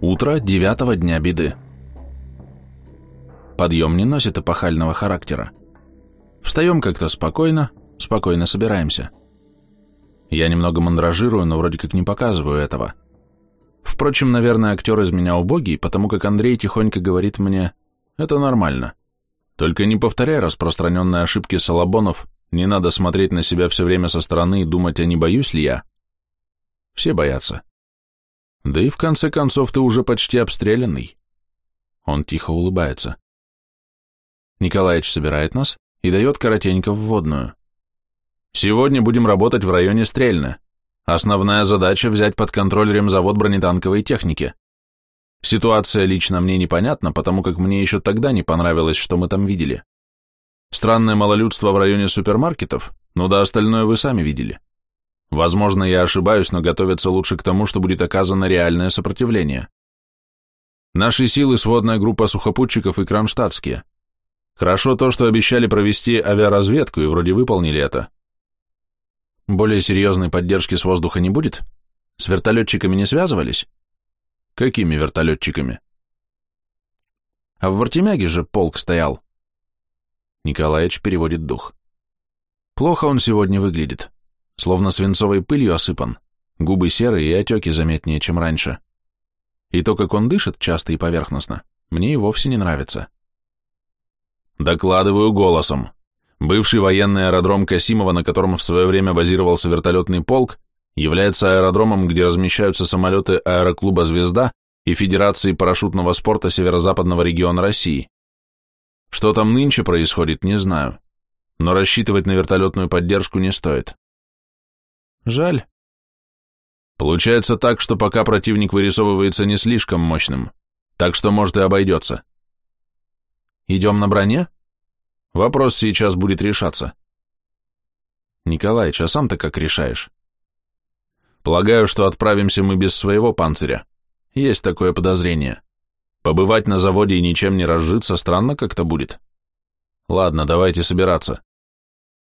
Утро девятого дня беды. Подъем не носит эпохального характера. Встаем как-то спокойно, спокойно собираемся. Я немного мандражирую, но вроде как не показываю этого. Впрочем, наверное, актер из меня убогий, потому как Андрей тихонько говорит мне «это нормально». Только не повторяй распространенные ошибки Салабонов, не надо смотреть на себя все время со стороны и думать, а не боюсь ли я. Все боятся. Да и в конце концов ты уже почти обстрелянный. Он тихо улыбается. Николаевич собирает нас и дает коротенько вводную. Сегодня будем работать в районе Стрельны. Основная задача взять под контроль ремзавод бронетанковой техники. Ситуация лично мне непонятна, потому как мне еще тогда не понравилось, что мы там видели. Странное малолюдство в районе супермаркетов, ну да остальное вы сами видели. Возможно, я ошибаюсь, но готовятся лучше к тому, что будет оказано реальное сопротивление. Наши силы – сводная группа сухопутчиков и кронштадтские. Хорошо то, что обещали провести авиаразведку и вроде выполнили это. Более серьезной поддержки с воздуха не будет? С вертолетчиками не связывались? Какими вертолетчиками? А в Вартемяге же полк стоял. Николаевич переводит дух. Плохо он сегодня выглядит, словно свинцовой пылью осыпан, губы серые и отеки заметнее, чем раньше. И то, как он дышит часто и поверхностно, мне и вовсе не нравится. Докладываю голосом. Бывший военный аэродром Касимова, на котором в свое время базировался вертолетный полк, является аэродромом, где размещаются самолеты аэроклуба «Звезда» и Федерации парашютного спорта Северо-Западного региона России. Что там нынче происходит, не знаю, но рассчитывать на вертолетную поддержку не стоит. Жаль. Получается так, что пока противник вырисовывается не слишком мощным, так что, может, и обойдется. Идем на броне? Вопрос сейчас будет решаться. Николаич, а сам-то как решаешь? Полагаю, что отправимся мы без своего панциря. Есть такое подозрение. Побывать на заводе и ничем не разжиться странно как-то будет. Ладно, давайте собираться.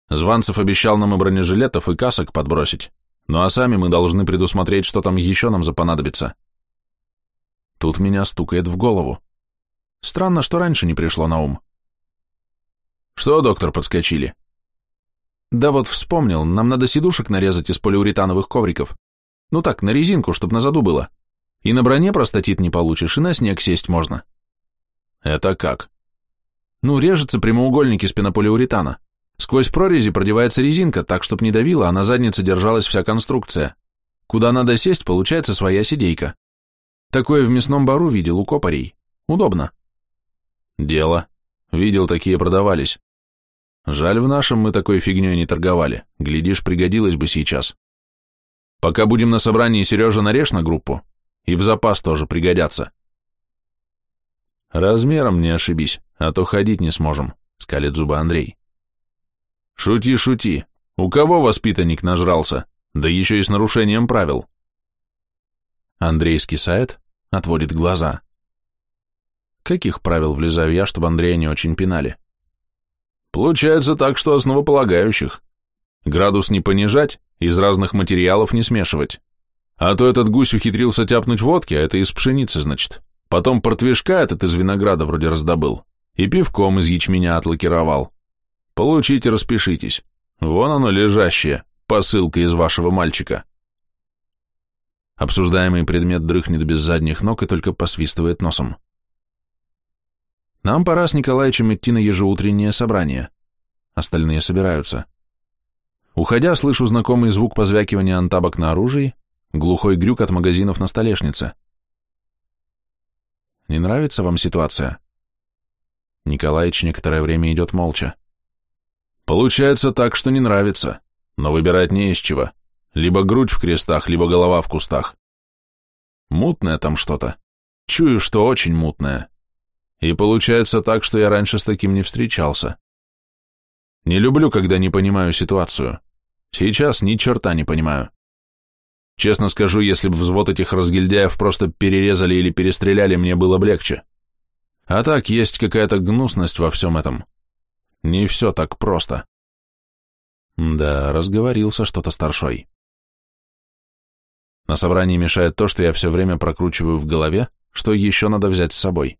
Званцев обещал нам и бронежилетов, и касок подбросить. Ну а сами мы должны предусмотреть, что там еще нам запонадобится. Тут меня стукает в голову. Странно, что раньше не пришло на ум. Что, доктор, подскочили? Да вот вспомнил, нам надо сидушек нарезать из полиуретановых ковриков. Ну так, на резинку, чтоб на заду было. И на броне простатит не получишь, и на снег сесть можно. Это как? Ну, режется прямоугольник из пенополиуретана. Сквозь прорези продевается резинка, так, чтоб не давила, а на заднице держалась вся конструкция. Куда надо сесть, получается своя сидейка. Такое в мясном бару видел у копарей. Удобно. Дело. Видел, такие продавались. Жаль, в нашем мы такой фигней не торговали. Глядишь, пригодилось бы сейчас. Пока будем на собрании, Сережа, нарежь на группу. И в запас тоже пригодятся. Размером не ошибись, а то ходить не сможем, скалит зубы Андрей. Шути, шути. У кого воспитанник нажрался? Да еще и с нарушением правил. Андрей скисает, отводит глаза. Каких правил влезаю я, чтобы Андрея не очень пинали? Получается так, что основополагающих. Градус не понижать, из разных материалов не смешивать. А то этот гусь ухитрился тяпнуть водки, а это из пшеницы, значит. Потом портвишка этот из винограда вроде раздобыл. И пивком из ячменя отлакировал. Получите, распишитесь. Вон оно лежащее, посылка из вашего мальчика. Обсуждаемый предмет дрыхнет без задних ног и только посвистывает носом. Нам пора с Николаевичем идти на ежеутреннее собрание. Остальные собираются. Уходя, слышу знакомый звук позвякивания антабок на оружии, глухой грюк от магазинов на столешнице. Не нравится вам ситуация? Николаевич некоторое время идет молча. Получается так, что не нравится, но выбирать не из чего. Либо грудь в крестах, либо голова в кустах. Мутное там что-то. Чую, что очень мутное. И получается так, что я раньше с таким не встречался. Не люблю, когда не понимаю ситуацию. Сейчас ни черта не понимаю. Честно скажу, если бы взвод этих разгильдяев просто перерезали или перестреляли, мне было бы легче. А так есть какая-то гнусность во всем этом. Не все так просто. Да, разговорился что-то старшой. На собрании мешает то, что я все время прокручиваю в голове, что еще надо взять с собой.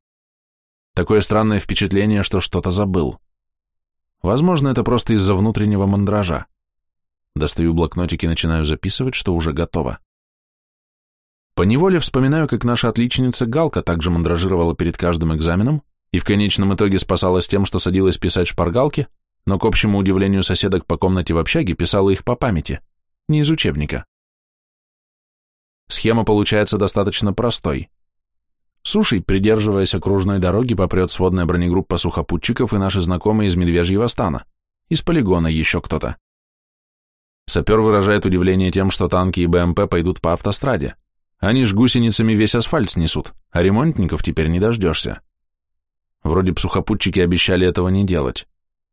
Такое странное впечатление, что что-то забыл. Возможно, это просто из-за внутреннего мандража. Достаю блокнотик и начинаю записывать, что уже готово. Поневоле вспоминаю, как наша отличница Галка также мандражировала перед каждым экзаменом и в конечном итоге спасалась тем, что садилась писать шпаргалки, но, к общему удивлению соседок по комнате в общаге, писала их по памяти, не из учебника. Схема получается достаточно простой. Сушей, придерживаясь окружной дороги, попрет сводная бронегруппа сухопутчиков и наши знакомые из Медвежьего стана, из полигона еще кто-то. Сапер выражает удивление тем, что танки и БМП пойдут по автостраде. Они ж гусеницами весь асфальт снесут, а ремонтников теперь не дождешься. Вроде б сухопутчики обещали этого не делать.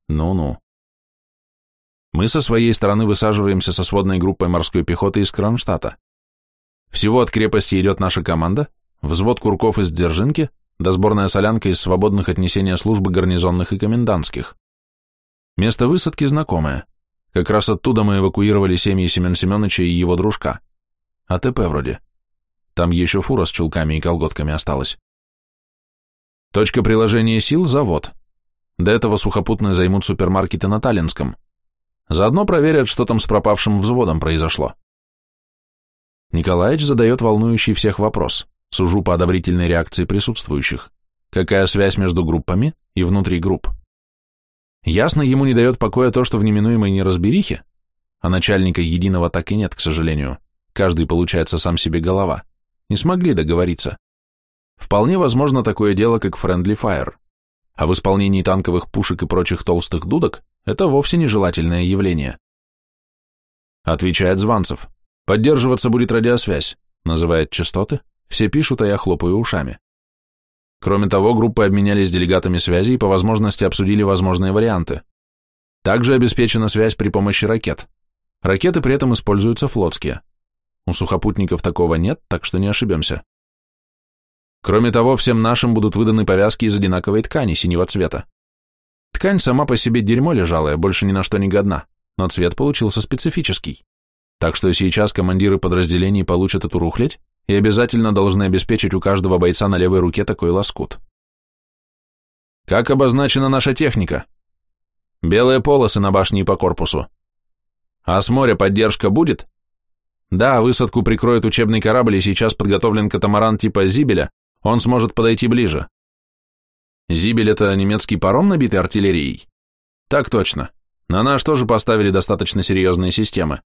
Ну-ну. Мы со своей стороны высаживаемся со сводной группой морской пехоты из Кронштадта. Всего от крепости идет наша команда, взвод курков из Дзержинки, да сборная солянка из свободных отнесения службы гарнизонных и комендантских. Место высадки знакомое. Как раз оттуда мы эвакуировали семьи Семен Семеновича и его дружка. АТП вроде. Там еще фура с чулками и колготками осталась. Точка приложения сил – завод. До этого сухопутные займут супермаркеты на Таллинском. Заодно проверят, что там с пропавшим взводом произошло. Николаевич задает волнующий всех вопрос, сужу по одобрительной реакции присутствующих. Какая связь между группами и внутри групп? Ясно, ему не дает покоя то, что в неминуемой неразберихе, а начальника единого так и нет, к сожалению, каждый получается сам себе голова, не смогли договориться. Вполне возможно такое дело, как Friendly Fire, а в исполнении танковых пушек и прочих толстых дудок это вовсе нежелательное явление. Отвечает Званцев. Поддерживаться будет радиосвязь, называет частоты, все пишут, а я хлопаю ушами. Кроме того, группы обменялись делегатами связи и по возможности обсудили возможные варианты. Также обеспечена связь при помощи ракет. Ракеты при этом используются флотские. У сухопутников такого нет, так что не ошибемся. Кроме того, всем нашим будут выданы повязки из одинаковой ткани синего цвета. Ткань сама по себе дерьмо лежалая, больше ни на что не годна, но цвет получился специфический. Так что сейчас командиры подразделений получат эту рухлядь и обязательно должны обеспечить у каждого бойца на левой руке такой лоскут. Как обозначена наша техника? Белые полосы на башне и по корпусу. А с моря поддержка будет? Да, высадку прикроет учебный корабль, и сейчас подготовлен катамаран типа «Зибеля», он сможет подойти ближе. «Зибель» — это немецкий паром, набитый артиллерией? Так точно. На наш тоже поставили достаточно серьезные системы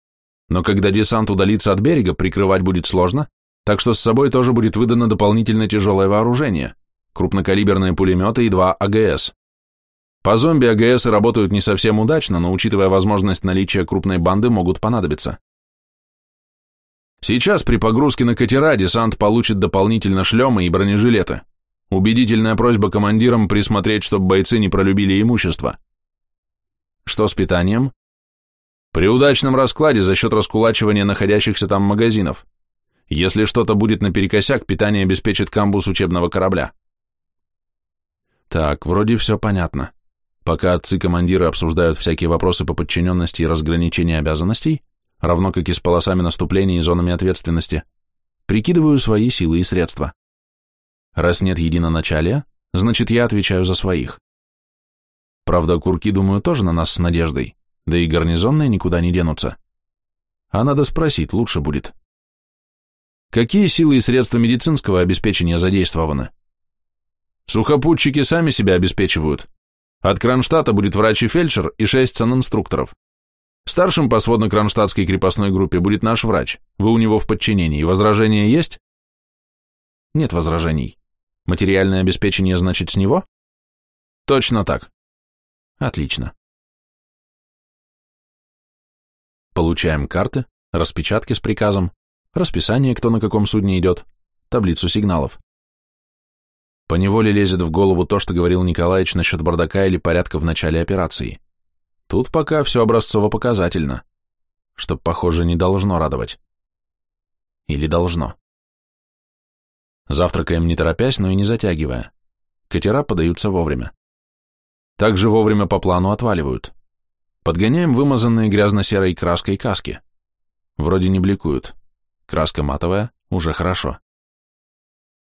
но когда десант удалится от берега, прикрывать будет сложно, так что с собой тоже будет выдано дополнительно тяжелое вооружение, крупнокалиберные пулеметы и два АГС. По зомби АГС работают не совсем удачно, но учитывая возможность наличия крупной банды, могут понадобиться. Сейчас при погрузке на катера десант получит дополнительно шлемы и бронежилеты. Убедительная просьба командирам присмотреть, чтобы бойцы не пролюбили имущество. Что с питанием? При удачном раскладе за счет раскулачивания находящихся там магазинов. Если что-то будет наперекосяк, питание обеспечит камбус учебного корабля. Так, вроде все понятно. Пока отцы-командиры обсуждают всякие вопросы по подчиненности и разграничению обязанностей, равно как и с полосами наступления и зонами ответственности, прикидываю свои силы и средства. Раз нет единоначалия, значит я отвечаю за своих. Правда, курки, думаю, тоже на нас с надеждой да и гарнизонные никуда не денутся. А надо спросить, лучше будет. Какие силы и средства медицинского обеспечения задействованы? Сухопутчики сами себя обеспечивают. От Кронштадта будет врач и фельдшер и шесть санинструкторов. Старшим по сводно-кронштадтской крепостной группе будет наш врач. Вы у него в подчинении. Возражения есть? Нет возражений. Материальное обеспечение значит с него? Точно так. Отлично. Получаем карты, распечатки с приказом, расписание, кто на каком судне идет, таблицу сигналов. Поневоле лезет в голову то, что говорил Николаевич насчет бардака или порядка в начале операции. Тут пока все образцово-показательно, что, похоже, не должно радовать. Или должно. Завтракаем не торопясь, но и не затягивая. Катера подаются вовремя. Также вовремя по плану отваливают. Подгоняем вымазанные грязно-серой краской каски. Вроде не бликуют. Краска матовая, уже хорошо.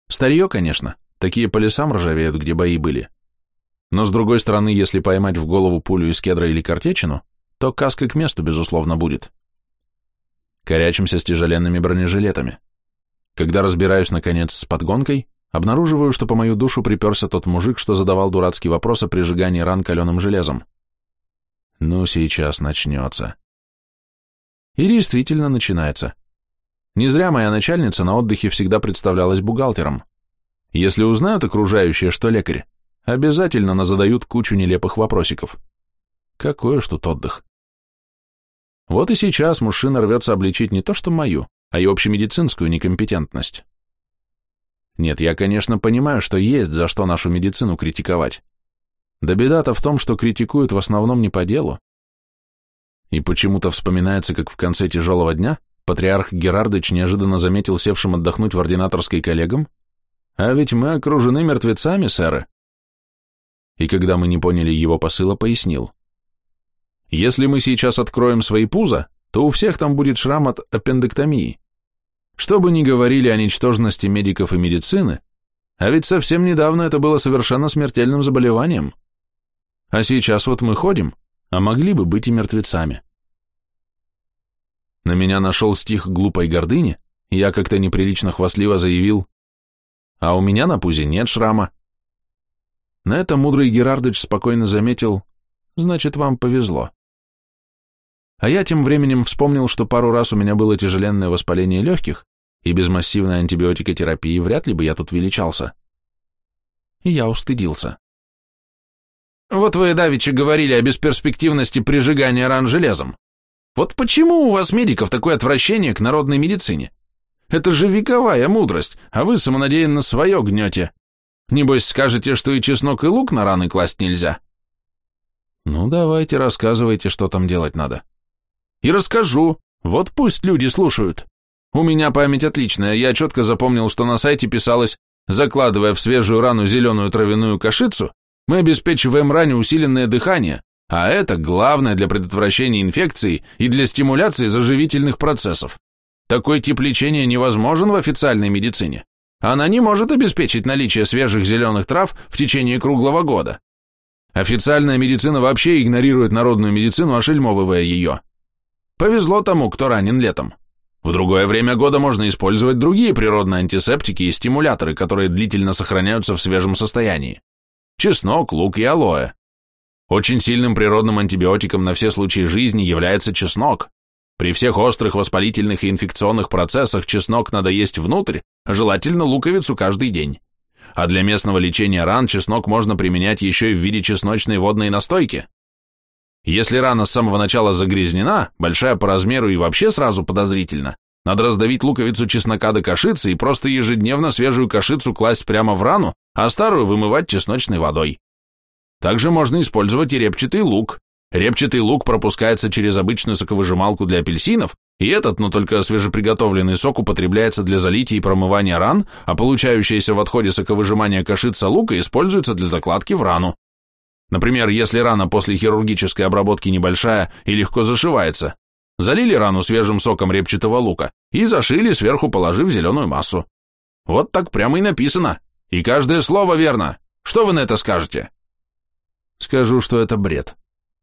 Старье, конечно, такие по лесам ржавеют, где бои были. Но с другой стороны, если поймать в голову пулю из кедра или картечину, то каска к месту, безусловно, будет. Корячимся с тяжеленными бронежилетами. Когда разбираюсь, наконец, с подгонкой, обнаруживаю, что по мою душу приперся тот мужик, что задавал дурацкий вопрос о прижигании ран каленым железом. Ну, сейчас начнется. И действительно начинается. Не зря моя начальница на отдыхе всегда представлялась бухгалтером. Если узнают окружающие, что лекарь, обязательно назадают кучу нелепых вопросиков. Какой уж тут отдых. Вот и сейчас мужчина рвется обличить не то что мою, а и общемедицинскую некомпетентность. Нет, я, конечно, понимаю, что есть за что нашу медицину критиковать. Да беда-то в том, что критикуют в основном не по делу. И почему-то вспоминается, как в конце тяжелого дня патриарх Герардыч неожиданно заметил севшим отдохнуть в ординаторской коллегам, а ведь мы окружены мертвецами, сэры и когда мы не поняли его посыла, пояснил. Если мы сейчас откроем свои пузо, то у всех там будет шрам от аппендэктомии. Что бы ни говорили о ничтожности медиков и медицины, а ведь совсем недавно это было совершенно смертельным заболеванием. А сейчас вот мы ходим, а могли бы быть и мертвецами. На меня нашел стих глупой гордыни, я как-то неприлично хвастливо заявил, а у меня на пузе нет шрама, на это мудрый Герардыч спокойно заметил, значит, вам повезло. А я тем временем вспомнил, что пару раз у меня было тяжеленное воспаление легких, и без массивной антибиотикотерапии вряд ли бы я тут величался. И я устыдился. Вот вы, Давичи, говорили о бесперспективности прижигания ран железом. Вот почему у вас, медиков, такое отвращение к народной медицине? Это же вековая мудрость, а вы самонадеянно свое гнете. Небось, скажете, что и чеснок, и лук на раны класть нельзя? Ну, давайте, рассказывайте, что там делать надо. И расскажу. Вот пусть люди слушают. У меня память отличная, я четко запомнил, что на сайте писалось, закладывая в свежую рану зеленую травяную кашицу, мы обеспечиваем ране усиленное дыхание, а это главное для предотвращения инфекции и для стимуляции заживительных процессов. Такой тип лечения невозможен в официальной медицине. Она не может обеспечить наличие свежих зеленых трав в течение круглого года. Официальная медицина вообще игнорирует народную медицину, ошельмовывая ее. Повезло тому, кто ранен летом. В другое время года можно использовать другие природные антисептики и стимуляторы, которые длительно сохраняются в свежем состоянии. Чеснок, лук и алоэ. Очень сильным природным антибиотиком на все случаи жизни является чеснок. При всех острых воспалительных и инфекционных процессах чеснок надо есть внутрь, желательно луковицу каждый день. А для местного лечения ран чеснок можно применять еще и в виде чесночной водной настойки. Если рана с самого начала загрязнена, большая по размеру и вообще сразу подозрительно, надо раздавить луковицу чеснока до кашицы и просто ежедневно свежую кашицу класть прямо в рану, а старую вымывать чесночной водой. Также можно использовать и репчатый лук, Репчатый лук пропускается через обычную соковыжималку для апельсинов, и этот, но только свежеприготовленный сок употребляется для залития и промывания ран, а получающаяся в отходе соковыжимания кашица лука используется для закладки в рану. Например, если рана после хирургической обработки небольшая и легко зашивается, залили рану свежим соком репчатого лука и зашили, сверху положив зеленую массу. Вот так прямо и написано. И каждое слово верно. Что вы на это скажете? Скажу, что это бред.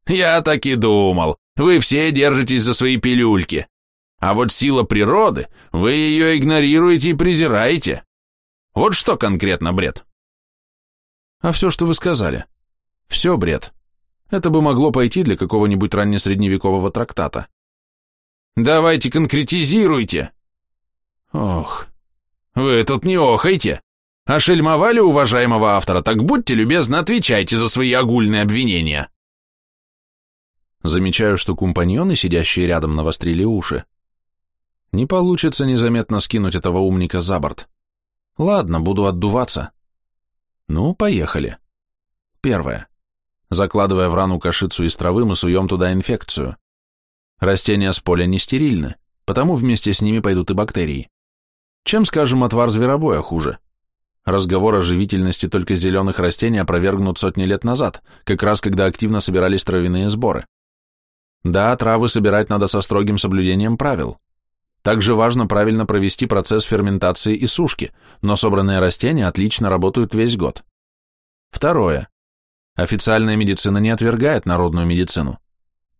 Я так и думал. Вы все держитесь за свои пилюльки. А вот сила природы, вы ее игнорируете и презираете. Вот что конкретно бред? А все, что вы сказали. Все бред. Это бы могло пойти для какого-нибудь раннесредневекового трактата. Давайте конкретизируйте. Ох, вы тут не охайте. Ошельмовали уважаемого автора, так будьте любезны, отвечайте за свои огульные обвинения. Замечаю, что компаньоны, сидящие рядом, навострили уши. Не получится незаметно скинуть этого умника за борт. Ладно, буду отдуваться. Ну, поехали. Первое. Закладывая в рану кашицу из травы, мы суем туда инфекцию. Растения с поля не стерильны, потому вместе с ними пойдут и бактерии. Чем, скажем, отвар зверобоя хуже? Разговор о живительности только зеленых растений опровергнут сотни лет назад, как раз когда активно собирались травяные сборы. Да, травы собирать надо со строгим соблюдением правил. Также важно правильно провести процесс ферментации и сушки, но собранные растения отлично работают весь год. Второе. Официальная медицина не отвергает народную медицину.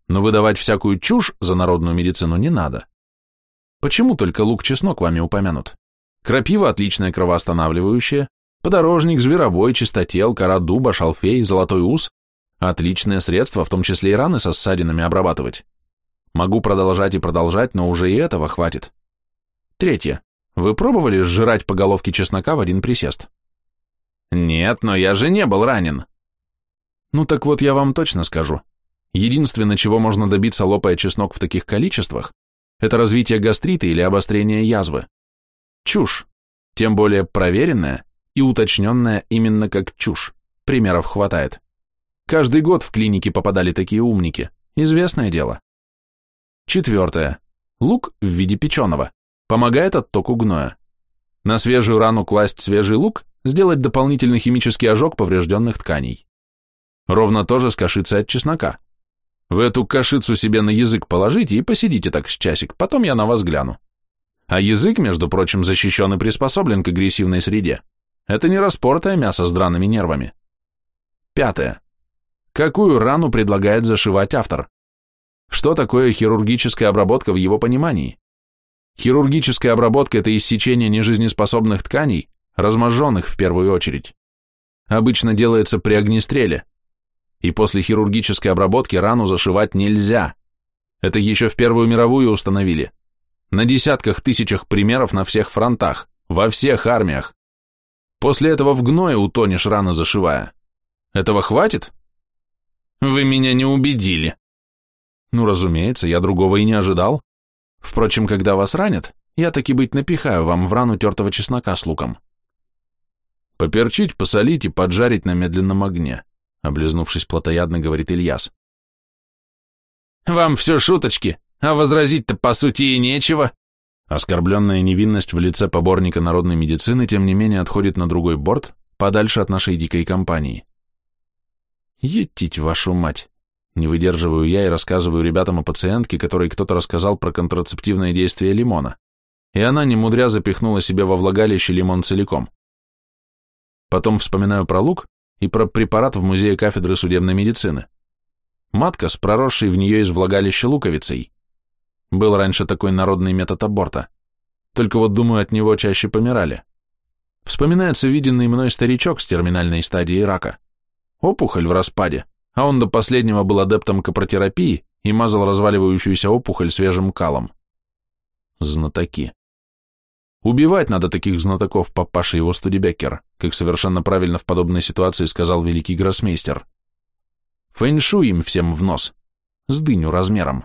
Но выдавать всякую чушь за народную медицину не надо. Почему только лук-чеснок вами упомянут? Крапива – отличное кровоостанавливающее, подорожник, зверобой, чистотел, кора дуба, шалфей, золотой ус – отличные средства, в том числе и раны со ссадинами обрабатывать. Могу продолжать и продолжать, но уже и этого хватит. Третье. Вы пробовали сжирать по головке чеснока в один присест? Нет, но я же не был ранен. Ну так вот я вам точно скажу. Единственное, чего можно добиться, лопая чеснок в таких количествах, это развитие гастрита или обострение язвы. Чушь, тем более проверенная и уточненная именно как чушь. Примеров хватает. Каждый год в клинике попадали такие умники. Известное дело. Четвертое. Лук в виде печеного. Помогает оттоку гноя. На свежую рану класть свежий лук, сделать дополнительный химический ожог поврежденных тканей. Ровно то же с кашицей от чеснока. Вы эту кашицу себе на язык положите и посидите так с часик, потом я на вас гляну. А язык, между прочим, защищен и приспособлен к агрессивной среде. Это не распортое мясо с драными нервами. Пятое. Какую рану предлагает зашивать автор? Что такое хирургическая обработка в его понимании? Хирургическая обработка – это иссечение нежизнеспособных тканей, разможженных в первую очередь. Обычно делается при огнестреле, и после хирургической обработки рану зашивать нельзя. Это еще в Первую мировую установили. На десятках тысячах примеров на всех фронтах, во всех армиях. После этого в гное утонешь рано зашивая. Этого хватит? Вы меня не убедили. Ну, разумеется, я другого и не ожидал. Впрочем, когда вас ранят, я таки быть напихаю вам в рану тертого чеснока с луком. Поперчить, посолить и поджарить на медленном огне облизнувшись плотоядно, говорит Ильяс. «Вам все шуточки, а возразить-то по сути и нечего». Оскорбленная невинность в лице поборника народной медицины, тем не менее, отходит на другой борт, подальше от нашей дикой компании. «Етить вашу мать!» Не выдерживаю я и рассказываю ребятам о пациентке, которой кто-то рассказал про контрацептивное действие лимона, и она, не мудря, запихнула себе во влагалище лимон целиком. Потом вспоминаю про лук и про препарат в музее кафедры судебной медицины. Матка с проросшей в нее из влагалища луковицей. Был раньше такой народный метод аборта. Только вот, думаю, от него чаще помирали. Вспоминается виденный мной старичок с терминальной стадией рака. Опухоль в распаде, а он до последнего был адептом капротерапии и мазал разваливающуюся опухоль свежим калом. Знатоки. Убивать надо таких знатоков, папаша его Студебеккер, как совершенно правильно в подобной ситуации сказал великий гроссмейстер. Фэншу им всем в нос, с дыню размером.